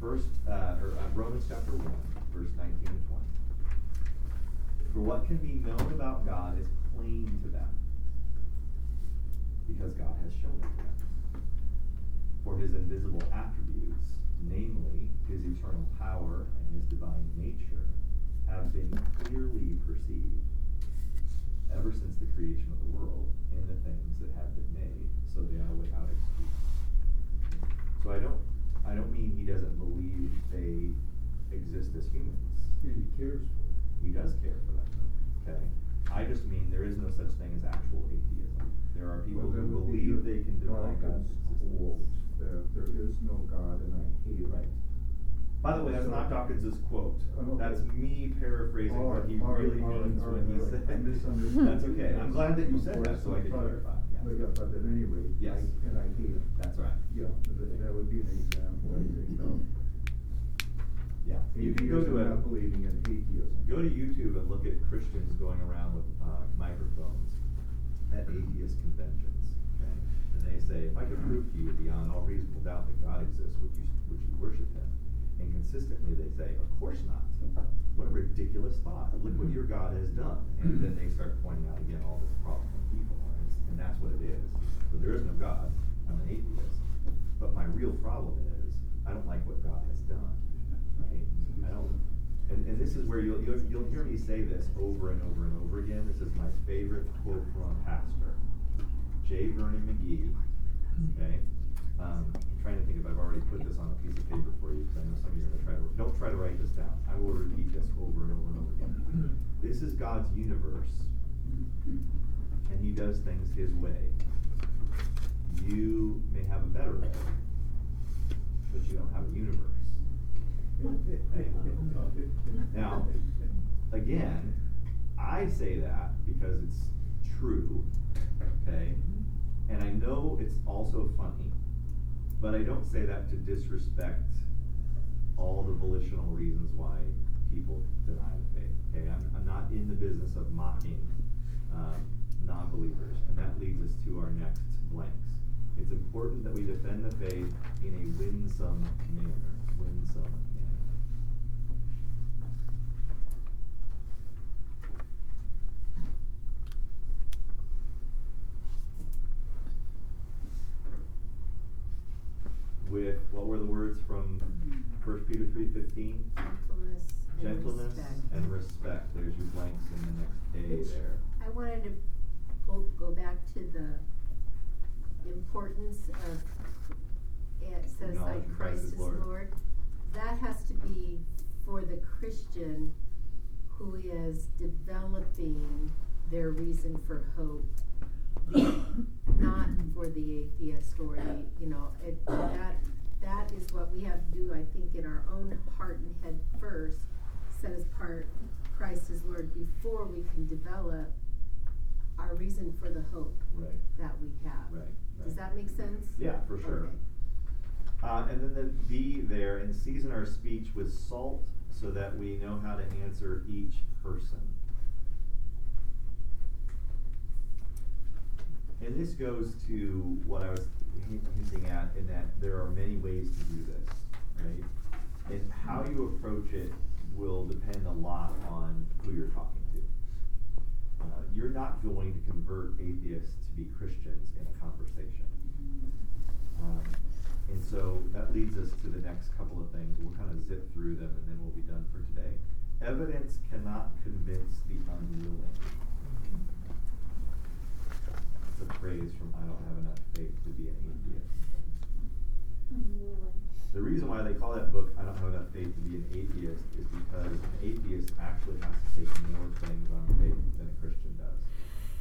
First, uh, or uh, Romans chapter one, verse nineteen and twenty. For what can be known about God is plain to them, because God has shown it to them. For his invisible attributes, namely his eternal power and his divine nature, have been clearly perceived ever since the creation of the world in the things that have been made, so they are without excuse. So I don't, I don't mean he doesn't believe they exist as humans. And he cares for it. He does care for them, okay? I just mean there is no such thing as actual atheism. There are people Well, who would be believe they can deny God's existence. That there is no God and I hate it. Right. By the way, that's So- not Dawkins' quote. Okay. That's me paraphrasing what he right, really all right, means all when he said. I misunderstood. That's okay. I'm glad that you said that, so I sorry. clarify. Yeah. But yeah, but at any rate, Yes. I, and I hate it. That's right. Yeah, that, that would be an example, I think, of Yeah. You can go to a. not believing in atheism. Go to YouTube and look at Christians going around with uh, microphones at atheist conventions. And they say, if I could prove to you beyond all reasonable doubt that God exists, would you, would you worship him? And consistently they say, of course not. What a ridiculous thought. Look what your God has done. And then they start pointing out again all this problem with people. And, and that's what it is. But there is no God. I'm an atheist. But my real problem is, I don't like what God has done. Right? I don't. And, and this is where you'll, you'll, you'll hear me say this over and over and over again. This is my favorite quote from a pastor, J. Vernon McGee. Okay? Um, I'm trying to think if I've already put this on a piece of paper for you, because I know some of you are going to try to, don't try to write this down. I will repeat this over and over and over again. This is God's universe, and He does things His way. You may have a better way, but you don't have a universe. Now, again, I say that because it's true, okay? And I know it's also funny, but I don't say that to disrespect all the volitional reasons why people deny the faith, okay? I'm, I'm not in the business of mocking, um, non-believers, and that leads us to our next blanks. It's important that we defend the faith in a winsome manner, winsome manner. With, what were the words from First Peter three fifteen? Gentleness and respect. and respect, there's your blanks in the next A there. I wanted to go, go back to the importance of, it says like Acknowledging Christ is Lord. That has to be for the Christian who is developing their reason for hope. Not for the atheist or the, you know, it, that, that is what we have to do, I think, in our own heart and head first, set as part Christ as Lord before we can develop our reason for the hope Right, that we have. right, right. Does that make sense? Yeah, for sure. Okay. Uh, and then the B there, and season our speech with salt so that we know how to answer each person. And this goes to what I was hinting at in that there are many ways to do this, right? And how you approach it will depend a lot on who you're talking to. Uh, you're not going to convert atheists to be Christians in a conversation. Um, and so that leads us to the next couple of things. We'll kind of zip through them and then we'll be done for today. Evidence cannot convince the unwilling. It's a phrase from I don't have enough faith to be an atheist. The reason why they call that book I don't have enough faith to be an atheist is because an atheist actually has to take more things on faith than a Christian does.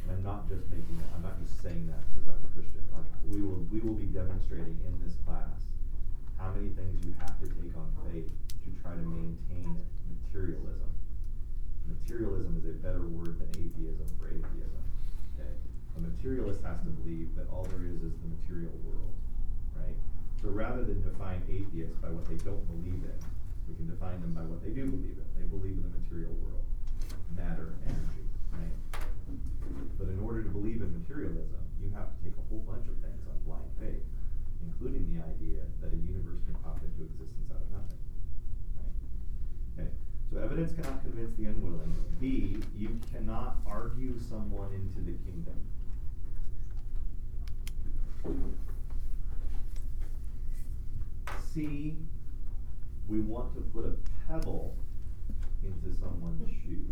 And I'm not just making that, I'm not just saying that because I'm a Christian. Like we will we will be demonstrating in this class how many things you have to take on faith to try to maintain materialism. Materialism is a better word than atheism for atheism. A materialist has to believe that all there is is the material world, right? So rather than define atheists by what they don't believe in, we can define them by what they do believe in. They believe in the material world, matter, energy, right? But in order to believe in materialism, you have to take a whole bunch of things on blind faith, including the idea that a universe can pop into existence out of nothing. Right? Okay. So evidence cannot convince the unwilling. B, you cannot argue someone into the kingdom. C, we want to put a pebble into someone's shoe.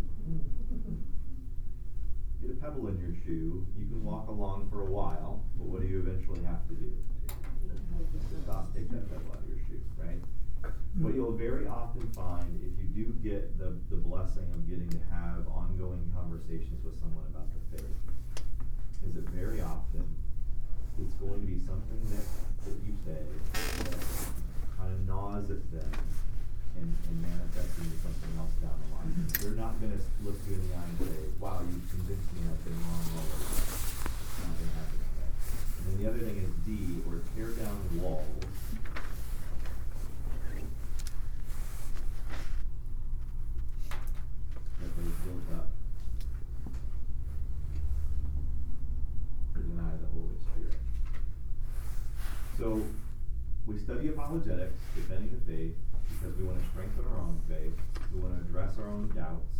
Get a pebble in your shoe, you can walk along for a while, but what do you eventually have to do? To stop, take that pebble out of your shoe, right? What you'll very often find, if you do get the, the blessing of getting to have ongoing conversations with someone about the faith, is that very often it's going to be something that, that you say that kind of gnaws at them and, and manifests into something else down the line. Mm-hmm. They're not going to look you in the eye and say, wow, you convinced me I've been wrong all over. It's not going to happen that way. And then the other thing is D, or tear down walls. That they've built up to deny the Holy Spirit. So, we study apologetics, defending the faith, because we want to strengthen our own faith. We want to address our own doubts.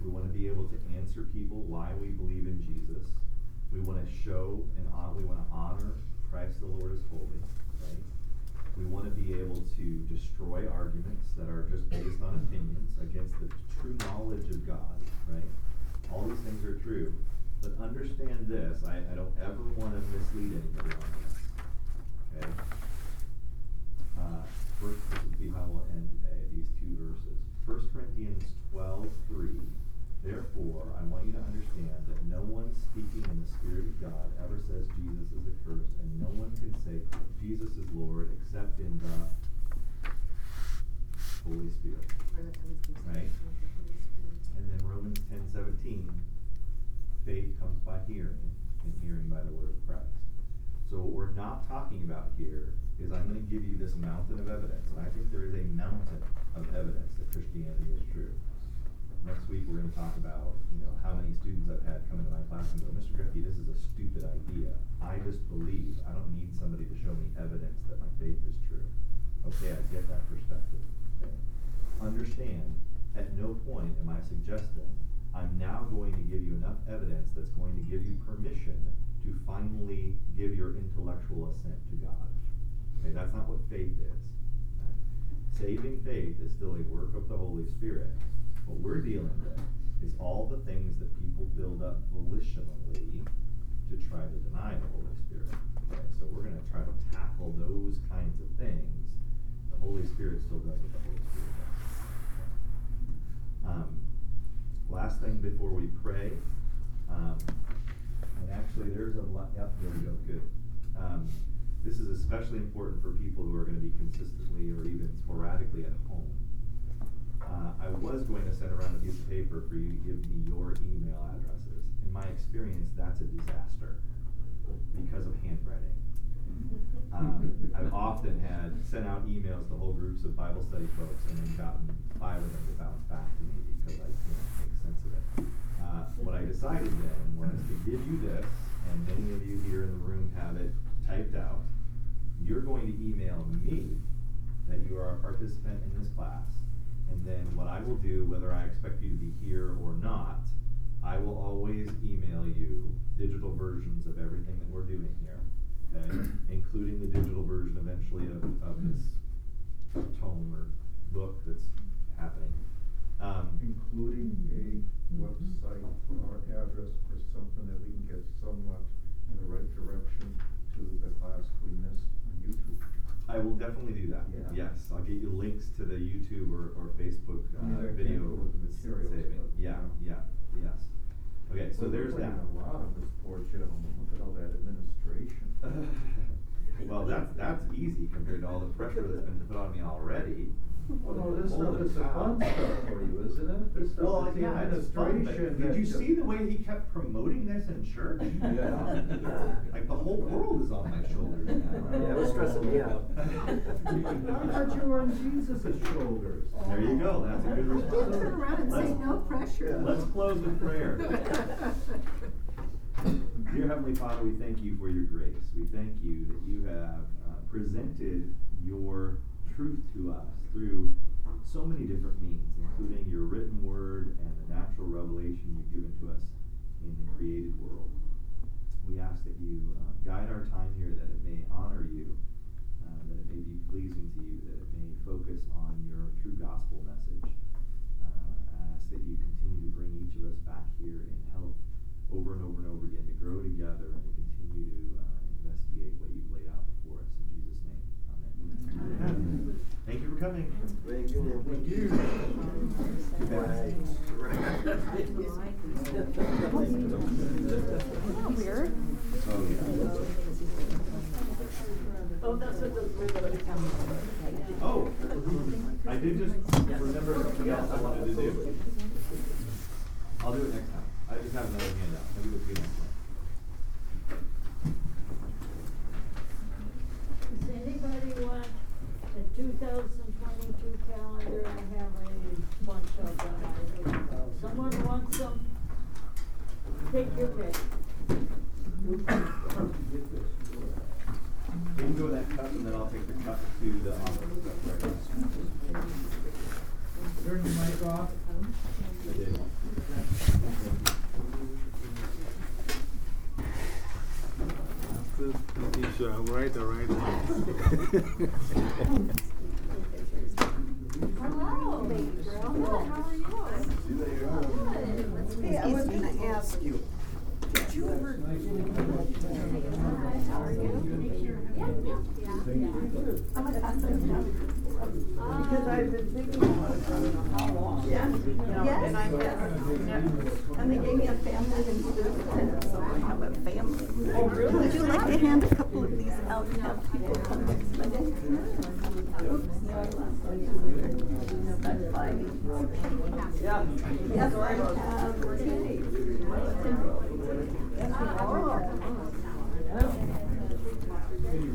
We want to be able to answer people why we believe in Jesus. We want to show and hon- we want to honor Christ the Lord as holy, right? We want to be able to destroy arguments that are just based on opinions against the true knowledge of God, right? All these things are true. But understand this, I, I don't ever want to mislead anybody on this. Okay? Uh, first, this would be how we'll end today, these two verses. First Corinthians twelve three. Therefore, I want you to understand that no one speaking in the Spirit of God ever says Jesus is accursed, and no one can say Jesus is Lord except in the Holy Spirit. Right. And then Romans ten seventeen, faith comes by hearing, and hearing by the word of Christ. So what we're not talking about here is I'm gonna give you this mountain of evidence, and I think there is a mountain of evidence that Christianity is true. Next week, we're gonna talk about, you know, how many students I've had come into my class and go, Mr. Griffey, this is a stupid idea. I just believe, I don't need somebody to show me evidence that my faith is true. Okay, I get that perspective? Understand, at no point am I suggesting I'm now going to give you enough evidence that's going to give you permission to finally give your intellectual assent to God. Okay, that's not what faith is. Saving faith is still a work of the Holy Spirit. What we're dealing with is all the things that people build up volitionally to try to deny the Holy Spirit. Okay, so we're gonna try to tackle those kinds of things. The Holy Spirit still does what the Holy Spirit does. Um, last thing before we pray, um, and actually there's a lot, yep, there we go, good. Um, this is especially important for people who are gonna be consistently or even sporadically at home. Uh, I was going to send around a piece of paper for you to give me your email addresses. In my experience, that's a disaster because of handwriting. Um, I've often had sent out emails to whole groups of Bible study folks and then gotten five of them to bounce back to me because I can't make sense of it. Uh, what I decided then was to give you this, and many of you here in the room have it typed out. You're going to email me that you are a participant in this class. And then what I will do, whether I expect you to be here or not, I will always email you digital versions of everything that we're doing here, okay? Including the digital version eventually of, of this tome or book that's happening. Um, Including a website or address for something that we can get somewhat in the right direction to the class we missed on YouTube. I will definitely do that. Yeah. Yes, I'll get you links to the YouTube or, or Facebook I mean, uh, video with the materials, saving. Yeah, yeah, yes. Okay, so we're there's that. putting A lot on this poor gentleman, look at all that administration. well, that's that's easy compared to all the pressure that's been put on me already. Well, no, this stuff Holy is the fun stuff for you, isn't it? This stuff Well, is the yeah, it's fun, but administration. did that you just- see the way he kept promoting this in church? Yeah. Like the whole world is on my shoulders now. Yeah, it was stressing me out. I thought you were on Jesus' shoulders. There you go, that's a good You response. turn around and say Let's- no pressure. Let's close with prayer. Dear Heavenly Father, we thank you for your grace. We thank you that you have uh, presented your truth to us through so many different means, including your written word and the natural revelation you've given to us in the created world. We ask that you uh, guide our time here, that it may honor you, uh, that it may be pleasing to you, that it may focus on your true gospel message. Uh, I ask that you continue to bring each of us back here in health over and over and over again to grow together coming. Thank you. Thank you. Right. Weird. Oh, yeah. Oh, that's what the. Oh, I did just remember something else I wanted to do. I'll do it next time. I just have another handout.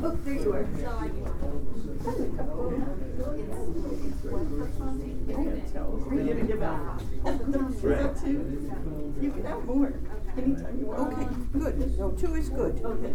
Oh, there you are. We're You can give out. Right. two. You can have more anytime you want. Okay, good. No, two is good. Okay.